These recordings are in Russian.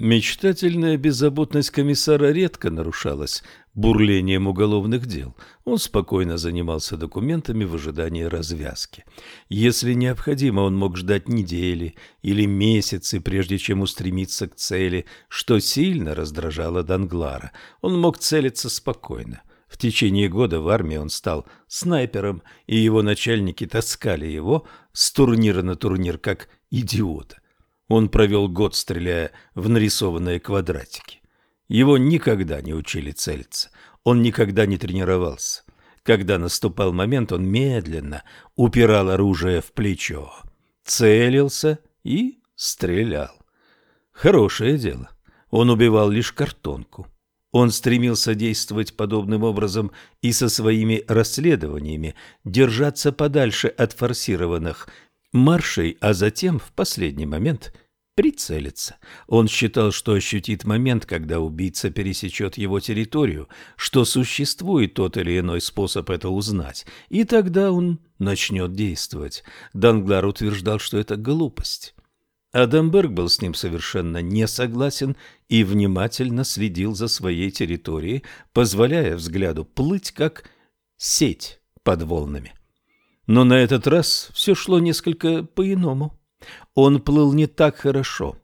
Мечтательная беззаботность комиссара редко нарушалась бурлением уголовных дел. Он спокойно занимался документами в ожидании развязки. Если необходимо, он мог ждать недели или месяцы, прежде чем устремиться к цели, что сильно раздражало Данглара. Он мог целиться спокойно. В течение года в армии он стал снайпером, и его начальники таскали его с турнира на турнир как идиота. Он провел год, стреляя в нарисованные квадратики. Его никогда не учили целиться. Он никогда не тренировался. Когда наступал момент, он медленно упирал оружие в плечо, целился и стрелял. Хорошее дело. Он убивал лишь картонку. Он стремился действовать подобным образом и со своими расследованиями, держаться подальше от форсированных маршей, а затем, в последний момент, прицелиться. Он считал, что ощутит момент, когда убийца пересечет его территорию, что существует тот или иной способ это узнать, и тогда он начнет действовать. Данглар утверждал, что это глупость. Адамберг был с ним совершенно не согласен и внимательно следил за своей территорией, позволяя взгляду плыть, как сеть под волнами. Но на этот раз все шло несколько по-иному. Он плыл не так хорошо.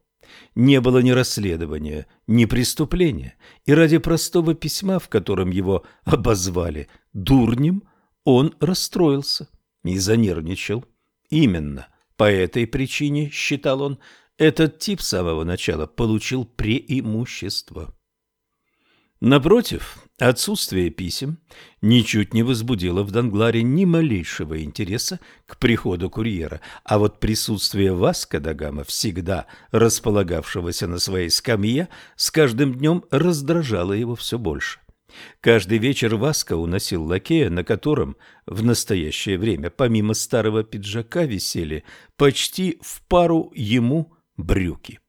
Не было ни расследования, ни преступления, и ради простого письма, в котором его обозвали дурнем, он расстроился и занервничал. Именно по этой причине, считал он, этот тип с самого начала получил преимущество. Напротив, отсутствие писем ничуть не возбудило в Дангларе ни малейшего интереса к приходу курьера, а вот присутствие Васка Дагама, всегда располагавшегося на своей скамье, с каждым днем раздражало его все больше. Каждый вечер Васка уносил лакея, на котором в настоящее время помимо старого пиджака висели почти в пару ему брюки.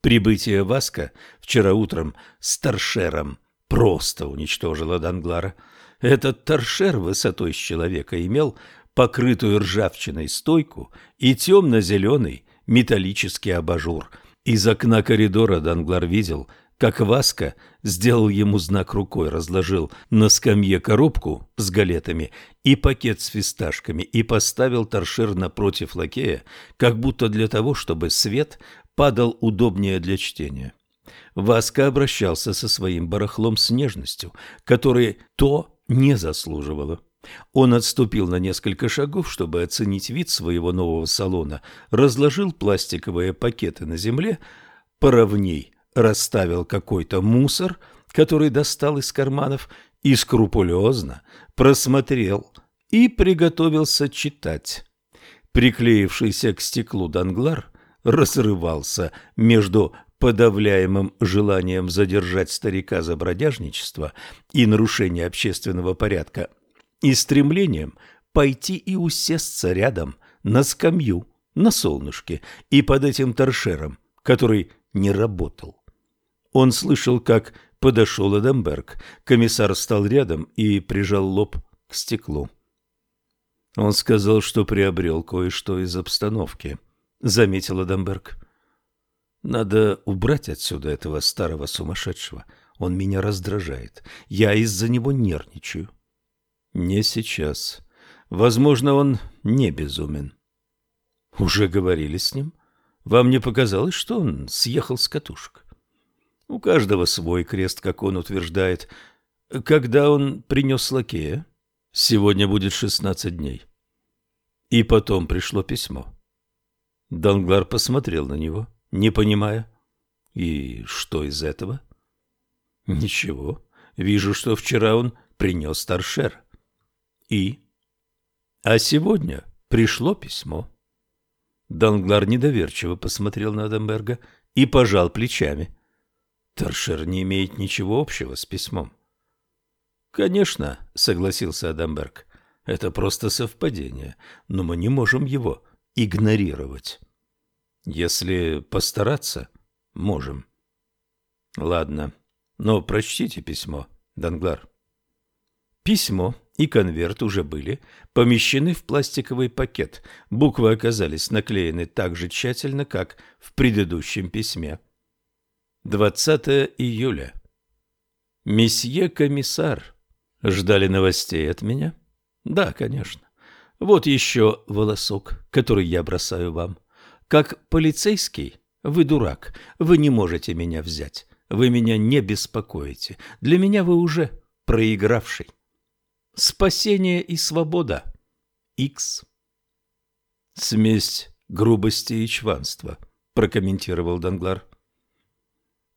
Прибытие Васка вчера утром с торшером просто уничтожило Данглара. Этот торшер высотой с человека имел покрытую ржавчиной стойку и темно-зеленый металлический абажур. Из окна коридора Данглар видел, как Васка сделал ему знак рукой, разложил на скамье коробку с галетами и пакет с фисташками и поставил торшер напротив лакея, как будто для того, чтобы свет падал удобнее для чтения. Васка обращался со своим барахлом с нежностью, которой то не заслуживало. Он отступил на несколько шагов, чтобы оценить вид своего нового салона, разложил пластиковые пакеты на земле, поровней расставил какой-то мусор, который достал из карманов, и скрупулезно просмотрел и приготовился читать. Приклеившийся к стеклу Данглар разрывался между подавляемым желанием задержать старика за бродяжничество и нарушение общественного порядка и стремлением пойти и усесться рядом на скамью, на солнышке и под этим торшером, который не работал. Он слышал, как подошел Эдемберг. Комиссар встал рядом и прижал лоб к стеклу. Он сказал, что приобрел кое-что из обстановки. — заметил Адамберг. «Надо убрать отсюда этого старого сумасшедшего. Он меня раздражает. Я из-за него нервничаю». «Не сейчас. Возможно, он не безумен». «Уже говорили с ним? Вам не показалось, что он съехал с катушек?» «У каждого свой крест, как он утверждает. Когда он принес лакея?» «Сегодня будет шестнадцать дней». И потом пришло письмо. Данглар посмотрел на него, не понимая. И что из этого? Ничего. Вижу, что вчера он принес торшер. И? А сегодня пришло письмо. Данглар недоверчиво посмотрел на Адамберга и пожал плечами. Торшер не имеет ничего общего с письмом. Конечно, согласился Адамберг. Это просто совпадение, но мы не можем его игнорировать. Если постараться, можем. Ладно, но прочтите письмо, Данглар. Письмо и конверт уже были помещены в пластиковый пакет. Буквы оказались наклеены так же тщательно, как в предыдущем письме. 20 июля. Месье комиссар, ждали новостей от меня? Да, конечно. Вот еще волосок, который я бросаю вам. Как полицейский, вы дурак, вы не можете меня взять. Вы меня не беспокоите. Для меня вы уже проигравший. Спасение и свобода. Икс. Смесь грубости и чванства, прокомментировал Данглар.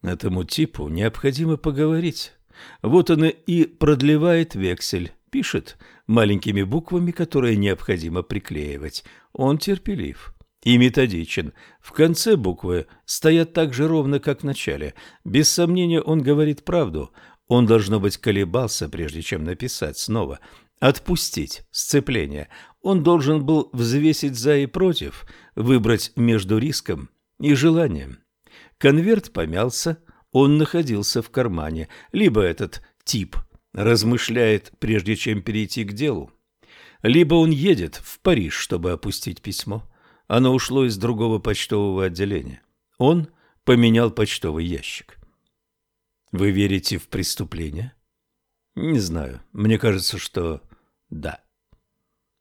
Этому типу необходимо поговорить. Вот он и продлевает вексель, пишет маленькими буквами, которые необходимо приклеивать. Он терпелив и методичен. В конце буквы стоят так же ровно, как в начале. Без сомнения, он говорит правду. Он, должно быть, колебался, прежде чем написать снова. Отпустить сцепление. Он должен был взвесить за и против, выбрать между риском и желанием. Конверт помялся, он находился в кармане. Либо этот тип размышляет, прежде чем перейти к делу, либо он едет в Париж, чтобы опустить письмо. Оно ушло из другого почтового отделения. Он поменял почтовый ящик. Вы верите в преступление? Не знаю. Мне кажется, что да.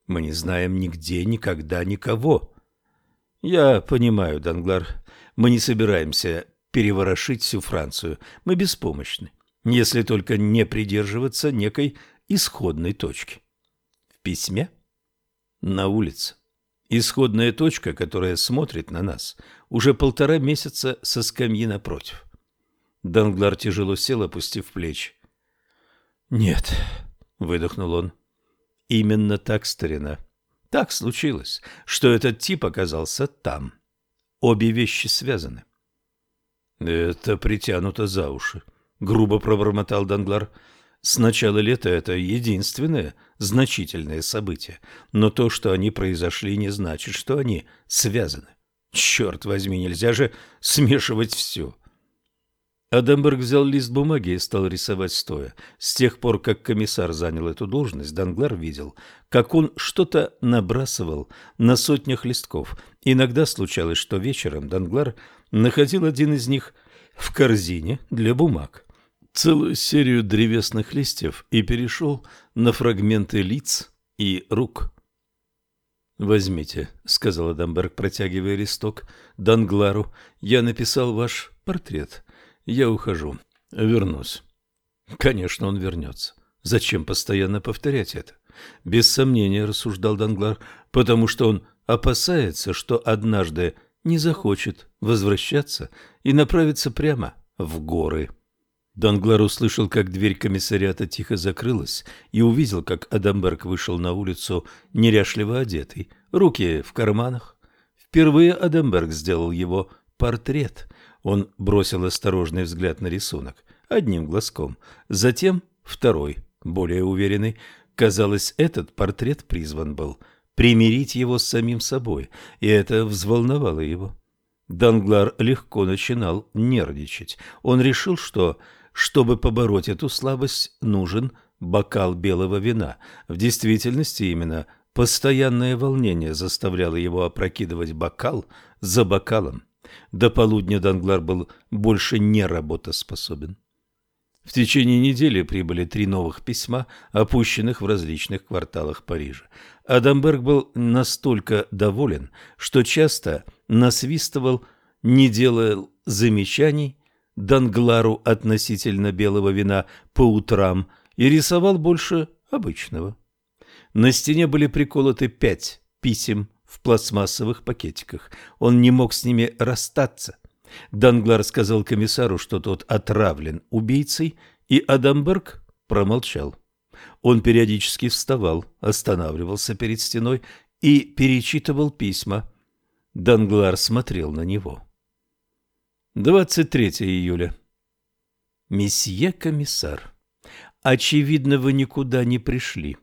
Мы не знаем нигде, никогда, никого. Я понимаю, Данглар. Мы не собираемся переворошить всю Францию. Мы беспомощны, если только не придерживаться некой исходной точки. В письме? На улице. Исходная точка, которая смотрит на нас, уже полтора месяца со скамьи напротив. Данглар тяжело сел, опустив плечи. «Нет», — выдохнул он, — «именно так, старина. Так случилось, что этот тип оказался там. Обе вещи связаны. Это притянуто за уши, грубо пробормотал Данглар. С начала лета это единственное значительное событие, но то, что они произошли, не значит, что они связаны. Черт возьми, нельзя же смешивать все. Адамберг взял лист бумаги и стал рисовать стоя. С тех пор, как комиссар занял эту должность, Данглар видел, как он что-то набрасывал на сотнях листков. Иногда случалось, что вечером Данглар находил один из них в корзине для бумаг, целую серию древесных листьев и перешел на фрагменты лиц и рук. «Возьмите», — сказал Адамберг, протягивая листок Данглару, — «я написал ваш портрет». Я ухожу. Вернусь. Конечно, он вернется. Зачем постоянно повторять это? Без сомнения, рассуждал Данглар, потому что он опасается, что однажды не захочет возвращаться и направиться прямо в горы. Данглар услышал, как дверь комиссариата тихо закрылась, и увидел, как Адамберг вышел на улицу неряшливо одетый, руки в карманах. Впервые Адамберг сделал его портрет, он бросил осторожный взгляд на рисунок, одним глазком. Затем второй, более уверенный. Казалось, этот портрет призван был примирить его с самим собой, и это взволновало его. Данглар легко начинал нервничать. Он решил, что, чтобы побороть эту слабость, нужен бокал белого вина. В действительности именно постоянное волнение заставляло его опрокидывать бокал за бокалом. До полудня Данглар был больше не работоспособен. В течение недели прибыли три новых письма, опущенных в различных кварталах Парижа. Адамберг был настолько доволен, что часто насвистывал, не делая замечаний Данглару относительно белого вина по утрам и рисовал больше обычного. На стене были приколоты пять писем в пластмассовых пакетиках. Он не мог с ними расстаться. Данглар сказал комиссару, что тот отравлен убийцей, и Адамберг промолчал. Он периодически вставал, останавливался перед стеной и перечитывал письма. Данглар смотрел на него. 23 июля. Месье комиссар, очевидно, вы никуда не пришли.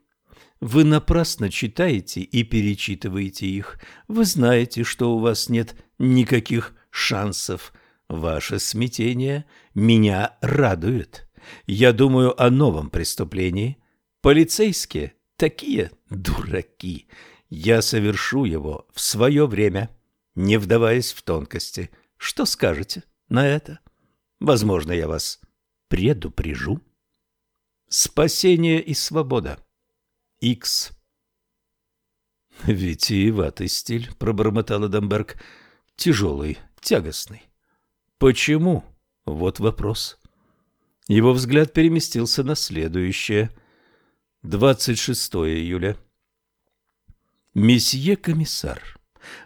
Вы напрасно читаете и перечитываете их. Вы знаете, что у вас нет никаких шансов. Ваше смятение меня радует. Я думаю о новом преступлении. Полицейские такие дураки. Я совершу его в свое время, не вдаваясь в тонкости. Что скажете на это? Возможно, я вас предупрежу. Спасение и свобода. Икс. Витиеватый стиль, пробормотал Адамберг. Тяжелый, тягостный. Почему? Вот вопрос. Его взгляд переместился на следующее. 26 июля. Месье комиссар,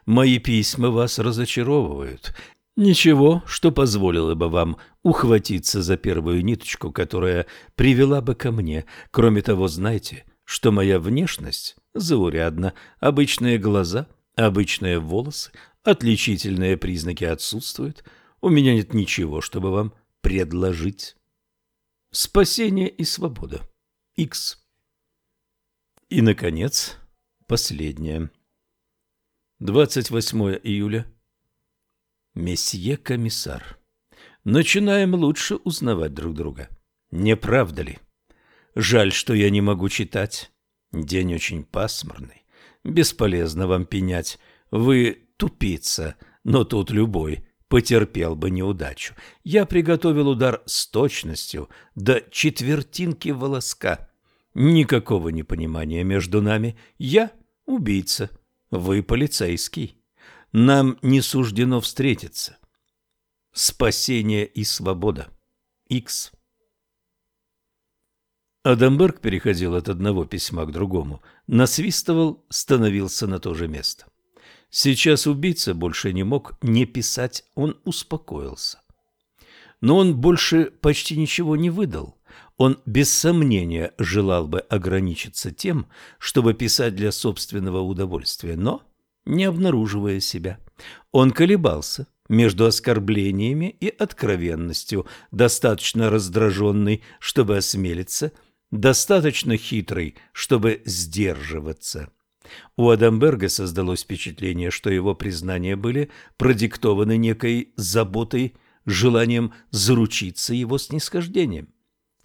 мои письма вас разочаровывают. Ничего, что позволило бы вам ухватиться за первую ниточку, которая привела бы ко мне. Кроме того, знайте, что моя внешность заурядна, обычные глаза, обычные волосы, отличительные признаки отсутствуют. У меня нет ничего, чтобы вам предложить. Спасение и свобода. X. И, наконец, последнее. 28 июля. Месье комиссар, начинаем лучше узнавать друг друга. Не правда ли? Жаль, что я не могу читать. День очень пасмурный. Бесполезно вам пенять. Вы тупица, но тут любой потерпел бы неудачу. Я приготовил удар с точностью до четвертинки волоска. Никакого непонимания между нами. Я убийца, вы полицейский. Нам не суждено встретиться. Спасение и свобода. X. Адамберг переходил от одного письма к другому, насвистывал, становился на то же место. Сейчас убийца больше не мог не писать, он успокоился. Но он больше почти ничего не выдал. Он без сомнения желал бы ограничиться тем, чтобы писать для собственного удовольствия, но не обнаруживая себя. Он колебался между оскорблениями и откровенностью, достаточно раздраженный, чтобы осмелиться, достаточно хитрый, чтобы сдерживаться. У Адамберга создалось впечатление, что его признания были продиктованы некой заботой, желанием заручиться его снисхождением.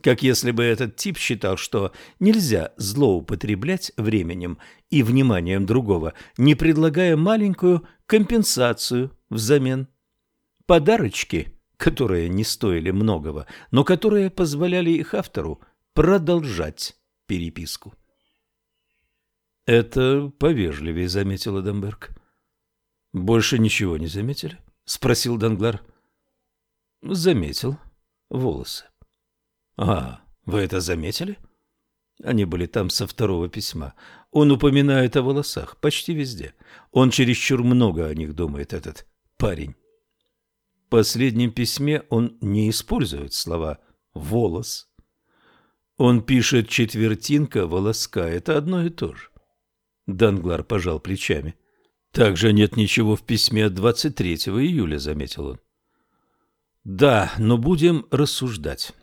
Как если бы этот тип считал, что нельзя злоупотреблять временем и вниманием другого, не предлагая маленькую компенсацию взамен. Подарочки, которые не стоили многого, но которые позволяли их автору продолжать переписку. «Это повежливее», — заметил Эдемберг. «Больше ничего не заметили?» — спросил Данглар. «Заметил. Волосы». А, вы это заметили? Они были там со второго письма. Он упоминает о волосах почти везде. Он чересчур много о них думает, этот парень. В последнем письме он не использует слова «волос». Он пишет «четвертинка волоска». Это одно и то же. Данглар пожал плечами. Также нет ничего в письме от 23 июля, заметил он. Да, но будем рассуждать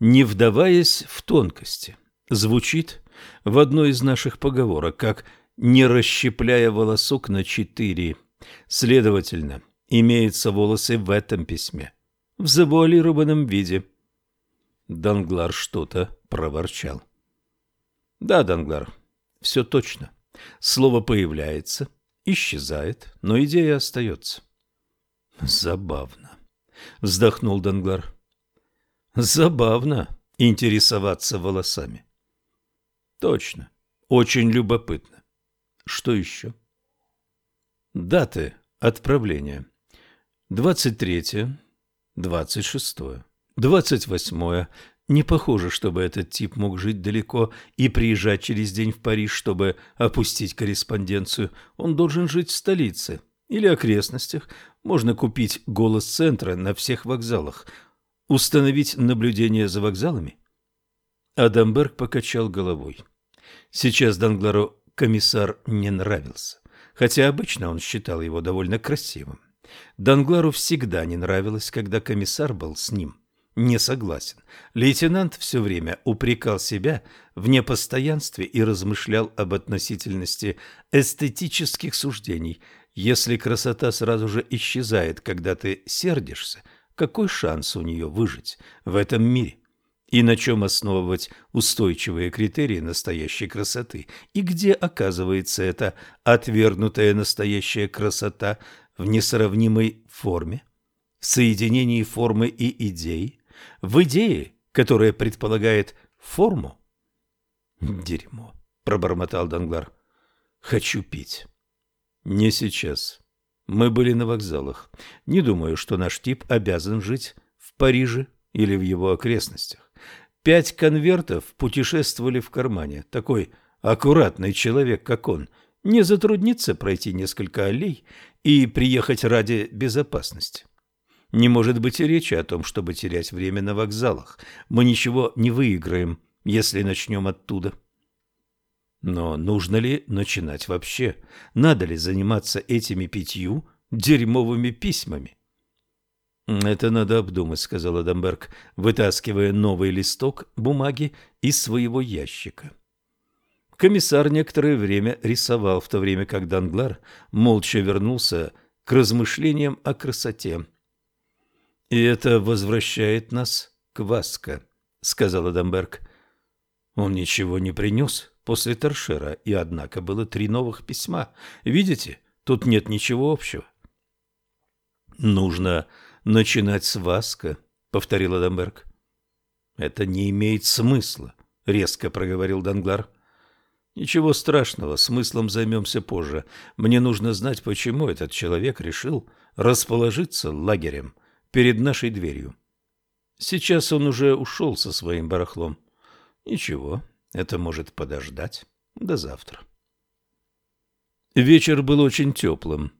не вдаваясь в тонкости. Звучит в одной из наших поговорок, как «не расщепляя волосок на четыре». Следовательно, имеются волосы в этом письме, в завуалированном виде. Данглар что-то проворчал. Да, Данглар, все точно. Слово появляется, исчезает, но идея остается. Забавно, вздохнул Данглар. Забавно интересоваться волосами. Точно. Очень любопытно. Что еще? Даты отправления. 23, 26, 28. Не похоже, чтобы этот тип мог жить далеко и приезжать через день в Париж, чтобы опустить корреспонденцию. Он должен жить в столице или окрестностях. Можно купить голос центра на всех вокзалах. Установить наблюдение за вокзалами? Адамберг покачал головой. Сейчас Данглару комиссар не нравился, хотя обычно он считал его довольно красивым. Данглару всегда не нравилось, когда комиссар был с ним не согласен. Лейтенант все время упрекал себя в непостоянстве и размышлял об относительности эстетических суждений. Если красота сразу же исчезает, когда ты сердишься – какой шанс у нее выжить в этом мире? И на чем основывать устойчивые критерии настоящей красоты? И где оказывается эта отвергнутая настоящая красота в несравнимой форме? в соединении формы и идеи, в идее, которая предполагает форму? Дерьмо, пробормотал Данглар. Хочу пить. Не сейчас. Мы были на вокзалах. Не думаю, что наш тип обязан жить в Париже или в его окрестностях. Пять конвертов путешествовали в кармане. Такой аккуратный человек, как он, не затруднится пройти несколько аллей и приехать ради безопасности. Не может быть и речи о том, чтобы терять время на вокзалах. Мы ничего не выиграем, если начнем оттуда. Но нужно ли начинать вообще? Надо ли заниматься этими пятью дерьмовыми письмами? «Это надо обдумать», — сказал Адамберг, вытаскивая новый листок бумаги из своего ящика. Комиссар некоторое время рисовал, в то время как Данглар молча вернулся к размышлениям о красоте. «И это возвращает нас к Васко», — сказал Адамберг. «Он ничего не принес после торшера, и однако было три новых письма. Видите, тут нет ничего общего». «Нужно начинать с Васко», — повторил Адамберг. «Это не имеет смысла», — резко проговорил Данглар. «Ничего страшного, смыслом займемся позже. Мне нужно знать, почему этот человек решил расположиться лагерем перед нашей дверью. Сейчас он уже ушел со своим барахлом. Ничего, это может подождать до завтра. Вечер был очень теплым.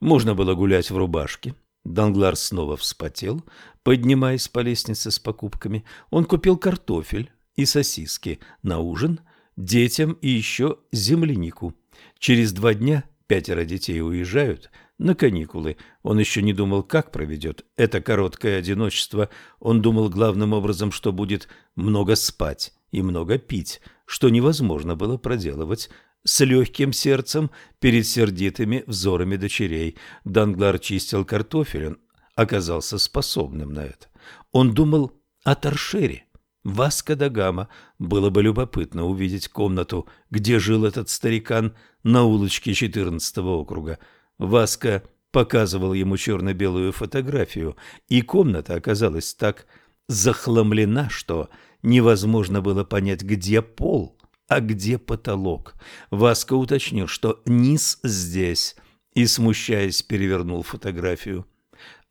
Можно было гулять в рубашке. Данглар снова вспотел, поднимаясь по лестнице с покупками. Он купил картофель и сосиски на ужин, детям и еще землянику. Через два дня пятеро детей уезжают – на каникулы. Он еще не думал, как проведет это короткое одиночество. Он думал главным образом, что будет много спать и много пить, что невозможно было проделывать с легким сердцем перед сердитыми взорами дочерей. Данглар чистил картофель, он оказался способным на это. Он думал о торшере. Васко да Гама. Было бы любопытно увидеть комнату, где жил этот старикан на улочке 14 округа. Васка показывал ему черно-белую фотографию, и комната оказалась так захламлена, что невозможно было понять, где пол, а где потолок. Васка уточнил, что низ здесь, и, смущаясь, перевернул фотографию.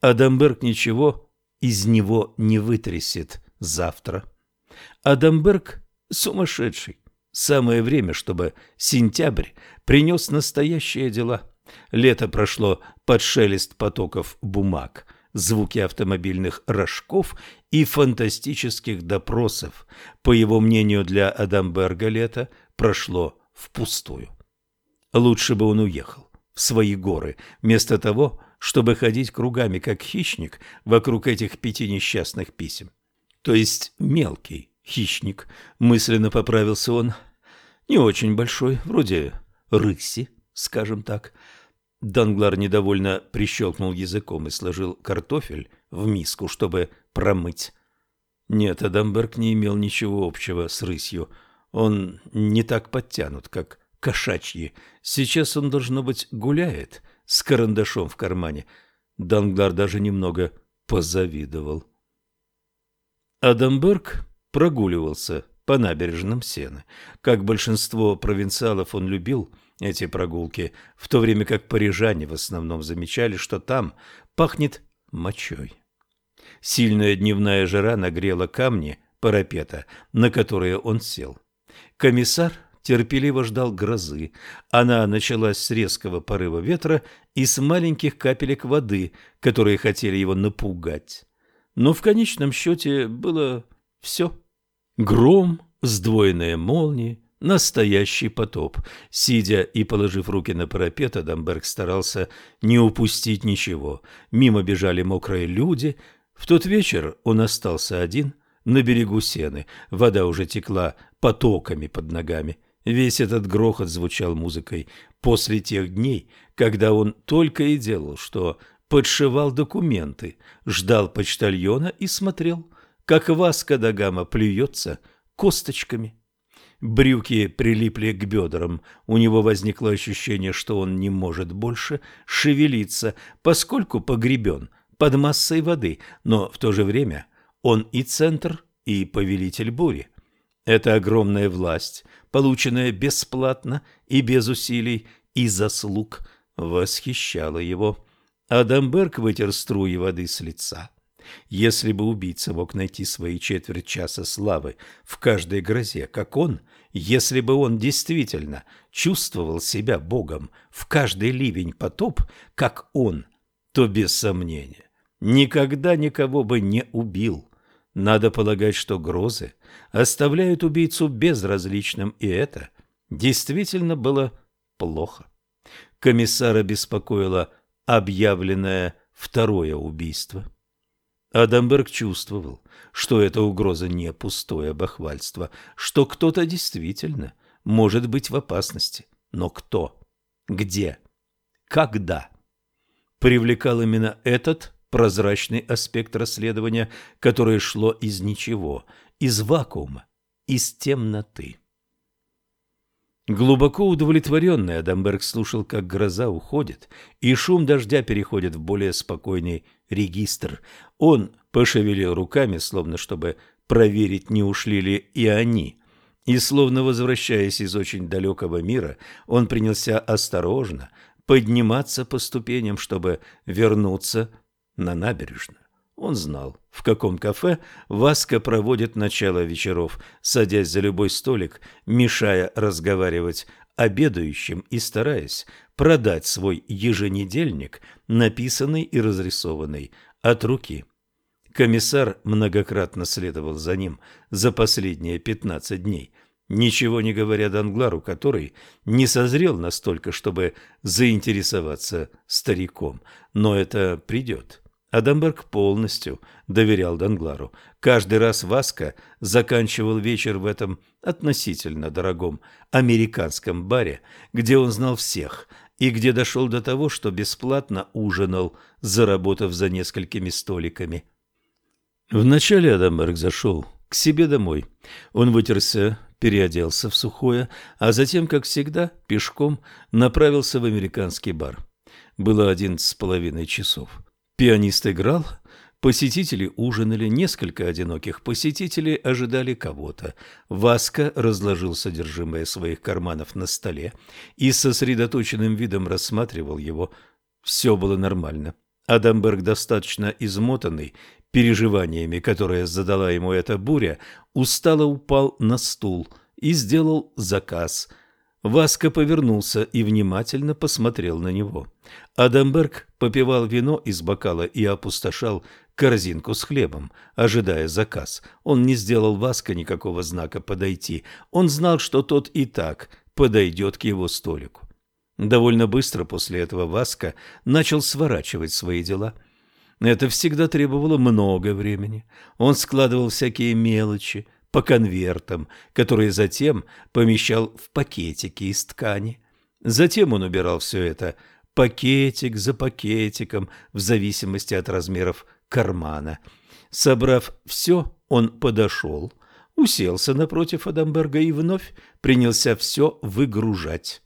Адамберг ничего из него не вытрясет завтра. Адамберг сумасшедший. Самое время, чтобы сентябрь принес настоящие дела – Лето прошло под шелест потоков бумаг, звуки автомобильных рожков и фантастических допросов. По его мнению, для Адамберга лето прошло впустую. Лучше бы он уехал в свои горы, вместо того, чтобы ходить кругами, как хищник, вокруг этих пяти несчастных писем. То есть мелкий хищник, мысленно поправился он, не очень большой, вроде рыси, скажем так. Данглар недовольно прищелкнул языком и сложил картофель в миску, чтобы промыть. Нет, Адамберг не имел ничего общего с рысью. Он не так подтянут, как кошачьи. Сейчас он, должно быть, гуляет с карандашом в кармане. Данглар даже немного позавидовал. Адамберг прогуливался по набережным Сены. Как большинство провинциалов он любил – эти прогулки, в то время как парижане в основном замечали, что там пахнет мочой. Сильная дневная жара нагрела камни парапета, на которые он сел. Комиссар терпеливо ждал грозы. Она началась с резкого порыва ветра и с маленьких капелек воды, которые хотели его напугать. Но в конечном счете было все. Гром, сдвоенные молнии, Настоящий потоп. Сидя и положив руки на парапет, Адамберг старался не упустить ничего. Мимо бежали мокрые люди. В тот вечер он остался один на берегу сены. Вода уже текла потоками под ногами. Весь этот грохот звучал музыкой после тех дней, когда он только и делал, что подшивал документы, ждал почтальона и смотрел, как Васка да Гама плюется косточками. Брюки прилипли к бедрам. У него возникло ощущение, что он не может больше шевелиться, поскольку погребен под массой воды, но в то же время он и центр, и повелитель бури. Это огромная власть, полученная бесплатно и без усилий и заслуг, восхищала его. Адамберг вытер струи воды с лица. Если бы убийца мог найти свои четверть часа славы в каждой грозе, как он, если бы он действительно чувствовал себя Богом в каждый ливень потоп, как он, то без сомнения никогда никого бы не убил. Надо полагать, что грозы оставляют убийцу безразличным, и это действительно было плохо. Комиссара беспокоило объявленное второе убийство. Адамберг чувствовал, что эта угроза не пустое бахвальство, что кто-то действительно может быть в опасности. Но кто? Где? Когда? Привлекал именно этот прозрачный аспект расследования, которое шло из ничего, из вакуума, из темноты. Глубоко удовлетворенный Адамберг слушал, как гроза уходит, и шум дождя переходит в более спокойный регистр. Он пошевелил руками, словно чтобы проверить, не ушли ли и они. И, словно возвращаясь из очень далекого мира, он принялся осторожно подниматься по ступеням, чтобы вернуться на набережную. Он знал, в каком кафе Васка проводит начало вечеров, садясь за любой столик, мешая разговаривать обедающим и стараясь продать свой еженедельник, написанный и разрисованный от руки. Комиссар многократно следовал за ним за последние пятнадцать дней, ничего не говоря Данглару, который не созрел настолько, чтобы заинтересоваться стариком, но это придет. Адамберг полностью доверял Данглару. Каждый раз Васка заканчивал вечер в этом относительно дорогом американском баре, где он знал всех и где дошел до того, что бесплатно ужинал, заработав за несколькими столиками. Вначале Адамберг зашел к себе домой. Он вытерся, переоделся в сухое, а затем, как всегда, пешком направился в американский бар. Было одиннадцать с половиной часов. Пианист играл, посетители ужинали, несколько одиноких посетителей ожидали кого-то. Васка разложил содержимое своих карманов на столе и сосредоточенным видом рассматривал его. Все было нормально. Адамберг, достаточно измотанный переживаниями, которые задала ему эта буря, устало упал на стул и сделал заказ – Васка повернулся и внимательно посмотрел на него. Адамберг попивал вино из бокала и опустошал корзинку с хлебом, ожидая заказ. Он не сделал Васка никакого знака подойти. Он знал, что тот и так подойдет к его столику. Довольно быстро после этого Васка начал сворачивать свои дела. Это всегда требовало много времени. Он складывал всякие мелочи, по конвертам, которые затем помещал в пакетики из ткани. Затем он убирал все это пакетик за пакетиком в зависимости от размеров кармана. Собрав все, он подошел, уселся напротив Адамберга и вновь принялся все выгружать.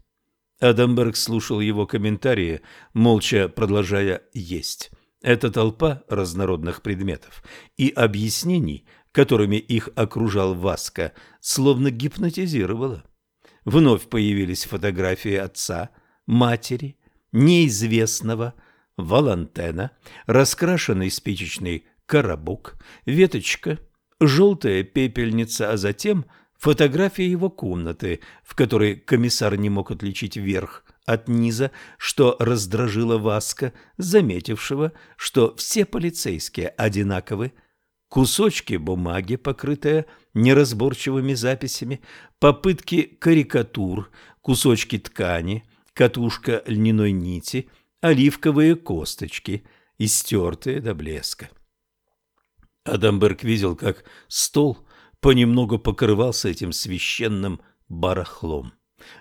Адамберг слушал его комментарии, молча продолжая есть. Эта толпа разнородных предметов и объяснений – которыми их окружал Васка, словно гипнотизировала. Вновь появились фотографии отца, матери, неизвестного, Валантена, раскрашенный спичечный коробок, веточка, желтая пепельница, а затем фотография его комнаты, в которой комиссар не мог отличить верх от низа, что раздражило Васка, заметившего, что все полицейские одинаковы, кусочки бумаги, покрытые неразборчивыми записями, попытки карикатур, кусочки ткани, катушка льняной нити, оливковые косточки, истертые до блеска. Адамберг видел, как стол понемногу покрывался этим священным барахлом.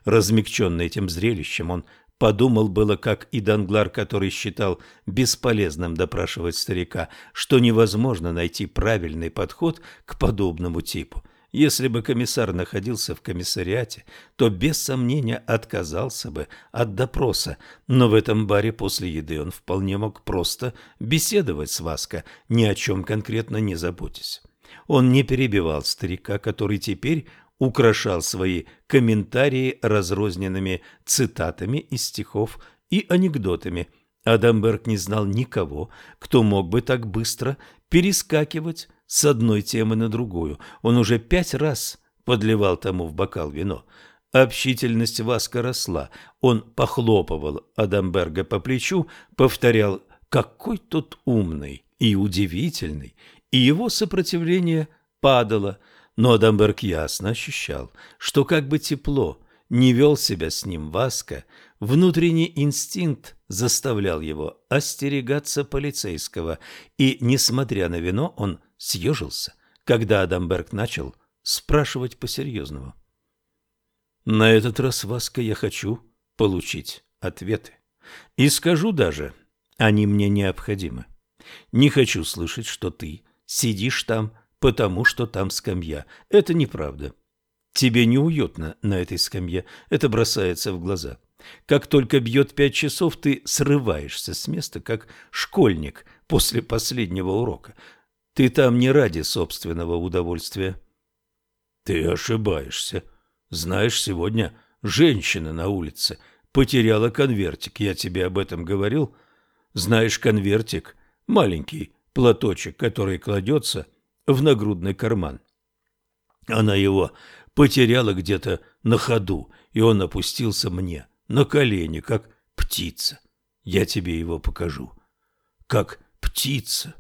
Размягченный этим зрелищем, он Подумал было, как и Данглар, который считал бесполезным допрашивать старика, что невозможно найти правильный подход к подобному типу. Если бы комиссар находился в комиссариате, то без сомнения отказался бы от допроса, но в этом баре после еды он вполне мог просто беседовать с Васко, ни о чем конкретно не заботясь. Он не перебивал старика, который теперь украшал свои комментарии разрозненными цитатами из стихов и анекдотами. Адамберг не знал никого, кто мог бы так быстро перескакивать с одной темы на другую. Он уже пять раз подливал тому в бокал вино. Общительность Васка росла. Он похлопывал Адамберга по плечу, повторял «какой тот умный и удивительный», и его сопротивление падало. Но Адамберг ясно ощущал, что как бы тепло не вел себя с ним Васка, внутренний инстинкт заставлял его остерегаться полицейского, и, несмотря на вино, он съежился, когда Адамберг начал спрашивать по-серьезному. «На этот раз, Васка, я хочу получить ответы. И скажу даже, они мне необходимы. Не хочу слышать, что ты сидишь там, потому что там скамья. Это неправда. Тебе неуютно на этой скамье, это бросается в глаза. Как только бьет пять часов, ты срываешься с места, как школьник после последнего урока. Ты там не ради собственного удовольствия. Ты ошибаешься. Знаешь, сегодня женщина на улице потеряла конвертик. Я тебе об этом говорил. Знаешь, конвертик – маленький платочек, который кладется в нагрудный карман. Она его потеряла где-то на ходу, и он опустился мне на колени, как птица. Я тебе его покажу. Как птица.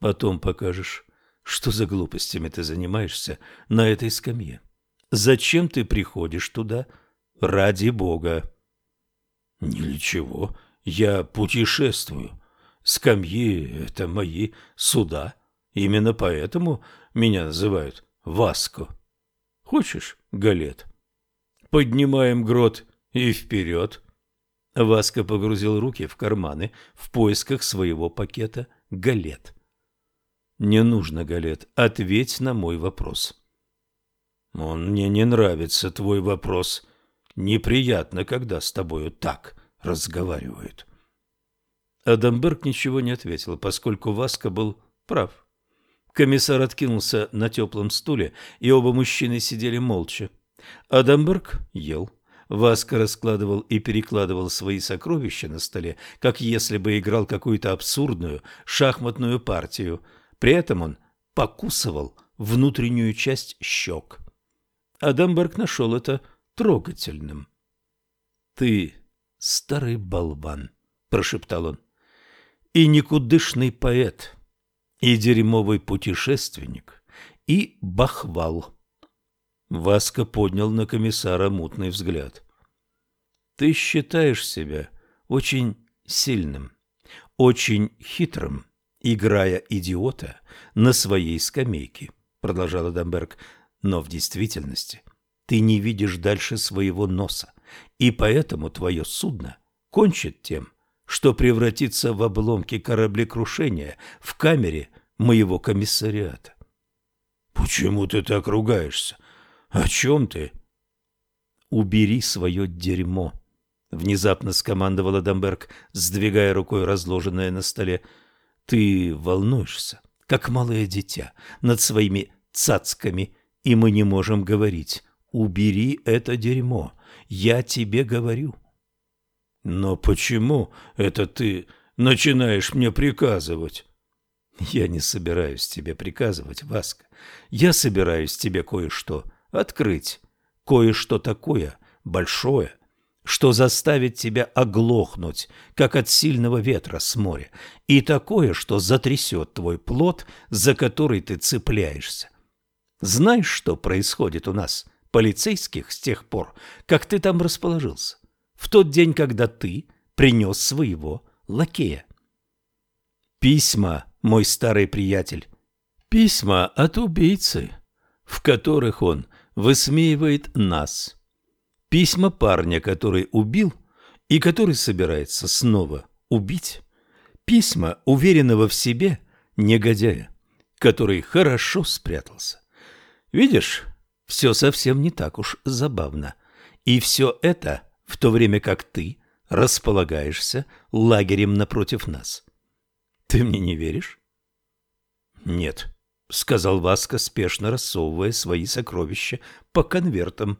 Потом покажешь, что за глупостями ты занимаешься на этой скамье. Зачем ты приходишь туда? Ради Бога. Ничего, я путешествую. Скамьи — это мои суда. Именно поэтому меня называют Васко. Хочешь, Галет? Поднимаем грот и вперед. Васко погрузил руки в карманы в поисках своего пакета галет. Не нужно, Галет, ответь на мой вопрос. Он мне не нравится, твой вопрос. Неприятно, когда с тобою так разговаривают. Адамберг ничего не ответил, поскольку Васка был прав. Комиссар откинулся на теплом стуле, и оба мужчины сидели молча. Адамберг ел. Васка раскладывал и перекладывал свои сокровища на столе, как если бы играл какую-то абсурдную шахматную партию – при этом он покусывал внутреннюю часть щек. Адамберг нашел это трогательным. — Ты старый болван, — прошептал он, — и никудышный поэт, и дерьмовый путешественник, и бахвал. Васка поднял на комиссара мутный взгляд. — Ты считаешь себя очень сильным, очень хитрым, играя идиота на своей скамейке, продолжал Адамберг, но в действительности ты не видишь дальше своего носа, и поэтому твое судно кончит тем, что превратится в обломки кораблекрушения в камере моего комиссариата. Почему ты так ругаешься? О чем ты? Убери свое дерьмо, внезапно скомандовал Адамберг, сдвигая рукой разложенное на столе ты волнуешься, как малое дитя, над своими цацками, и мы не можем говорить «убери это дерьмо, я тебе говорю». Но почему это ты начинаешь мне приказывать? Я не собираюсь тебе приказывать, Васка. Я собираюсь тебе кое-что открыть, кое-что такое большое, что заставит тебя оглохнуть, как от сильного ветра с моря, и такое, что затрясет твой плод, за который ты цепляешься. Знаешь, что происходит у нас, полицейских, с тех пор, как ты там расположился? В тот день, когда ты принес своего лакея. Письма, мой старый приятель, письма от убийцы, в которых он высмеивает нас, Письма парня, который убил и который собирается снова убить. Письма уверенного в себе негодяя, который хорошо спрятался. Видишь, все совсем не так уж забавно. И все это в то время как ты располагаешься лагерем напротив нас. Ты мне не веришь? Нет, сказал Васка, спешно рассовывая свои сокровища по конвертам.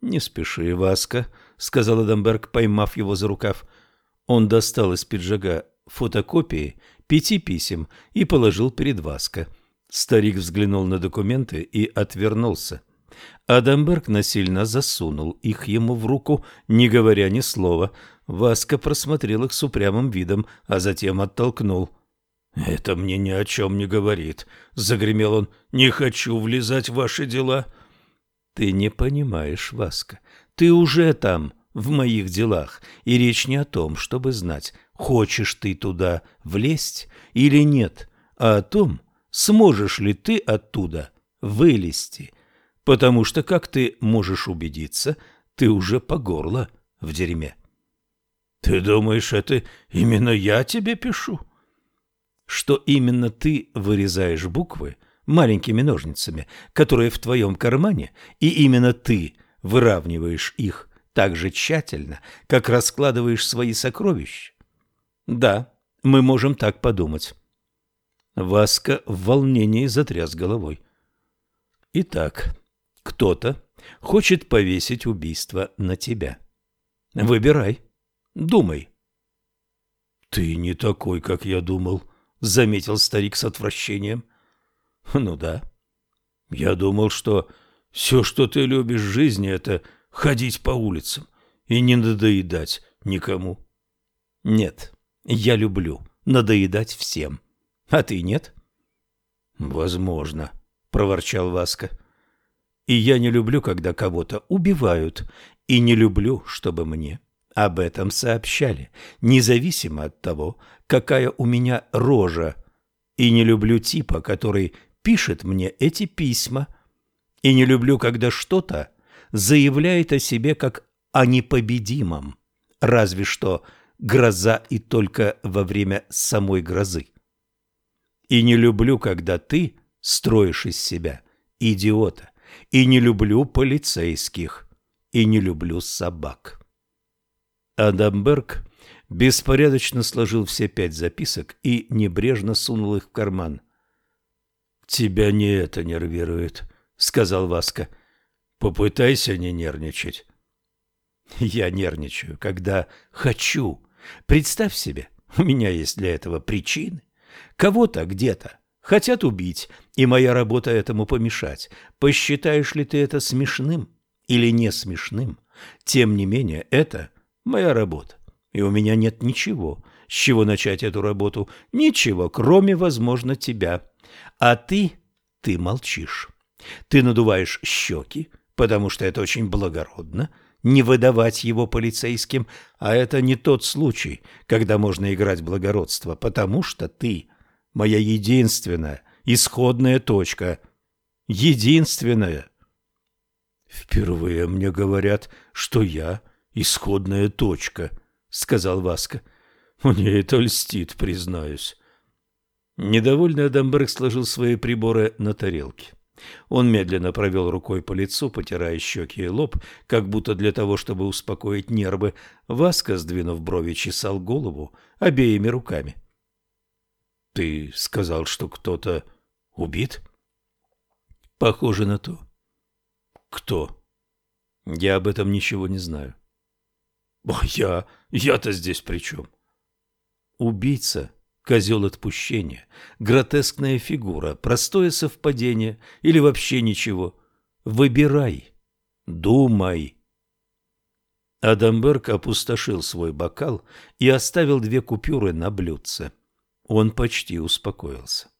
Не спеши, Васка, сказал Адамберг, поймав его за рукав. Он достал из пиджака фотокопии пяти писем и положил перед Васка. Старик взглянул на документы и отвернулся. Адамберг насильно засунул их ему в руку, не говоря ни слова. Васка просмотрел их с упрямым видом, а затем оттолкнул. «Это мне ни о чем не говорит», — загремел он. «Не хочу влезать в ваши дела». «Ты не понимаешь, Васка. Ты уже там, в моих делах, и речь не о том, чтобы знать, хочешь ты туда влезть или нет, а о том, сможешь ли ты оттуда вылезти, потому что, как ты можешь убедиться, ты уже по горло в дерьме. Ты думаешь, это именно я тебе пишу? Что именно ты вырезаешь буквы маленькими ножницами, которые в твоем кармане, и именно ты выравниваешь их так же тщательно, как раскладываешь свои сокровища? Да, мы можем так подумать. Васка в волнении затряс головой. Итак, кто-то хочет повесить убийство на тебя. Выбирай, думай. Ты не такой, как я думал, заметил старик с отвращением. Ну да. Я думал, что все, что ты любишь в жизни, это ходить по улицам и не надоедать никому. Нет, я люблю надоедать всем. А ты нет? Возможно, проворчал Васка. И я не люблю, когда кого-то убивают, и не люблю, чтобы мне об этом сообщали, независимо от того, какая у меня рожа. И не люблю типа, который пишет мне эти письма. И не люблю, когда что-то заявляет о себе как о непобедимом, разве что гроза и только во время самой грозы. И не люблю, когда ты строишь из себя идиота, и не люблю полицейских, и не люблю собак. Адамберг беспорядочно сложил все пять записок и небрежно сунул их в карман. «Тебя не это нервирует», — сказал Васка. «Попытайся не нервничать». «Я нервничаю, когда хочу. Представь себе, у меня есть для этого причины. Кого-то где-то Хотят убить, и моя работа этому помешать. Посчитаешь ли ты это смешным или не смешным? Тем не менее, это моя работа, и у меня нет ничего, с чего начать эту работу, ничего, кроме, возможно, тебя. А ты, ты молчишь. Ты надуваешь щеки, потому что это очень благородно, не выдавать его полицейским, а это не тот случай, когда можно играть благородство, потому что ты моя единственная, исходная точка. Единственная. Впервые мне говорят, что я исходная точка, сказал Васка. Мне это льстит, признаюсь. Недовольный Адамберг сложил свои приборы на тарелке. Он медленно провел рукой по лицу, потирая щеки и лоб, как будто для того, чтобы успокоить нервы. Васка, сдвинув брови, чесал голову обеими руками. Ты сказал, что кто-то убит? Похоже на то. Кто? Я об этом ничего не знаю. Я... Я-то здесь при чем? Убийца, козел отпущения, гротескная фигура, простое совпадение или вообще ничего. Выбирай, думай. Адамберг опустошил свой бокал и оставил две купюры на блюдце. Он почти успокоился.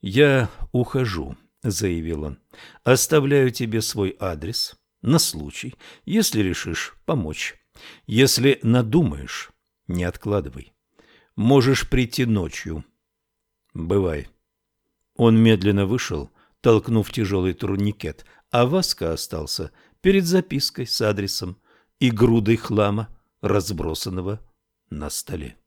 «Я ухожу», — заявил он. «Оставляю тебе свой адрес на случай, если решишь помочь. Если надумаешь, не откладывай. Можешь прийти ночью. Бывай». Он медленно вышел, толкнув тяжелый турникет, а Васка остался перед запиской с адресом и грудой хлама, разбросанного на столе.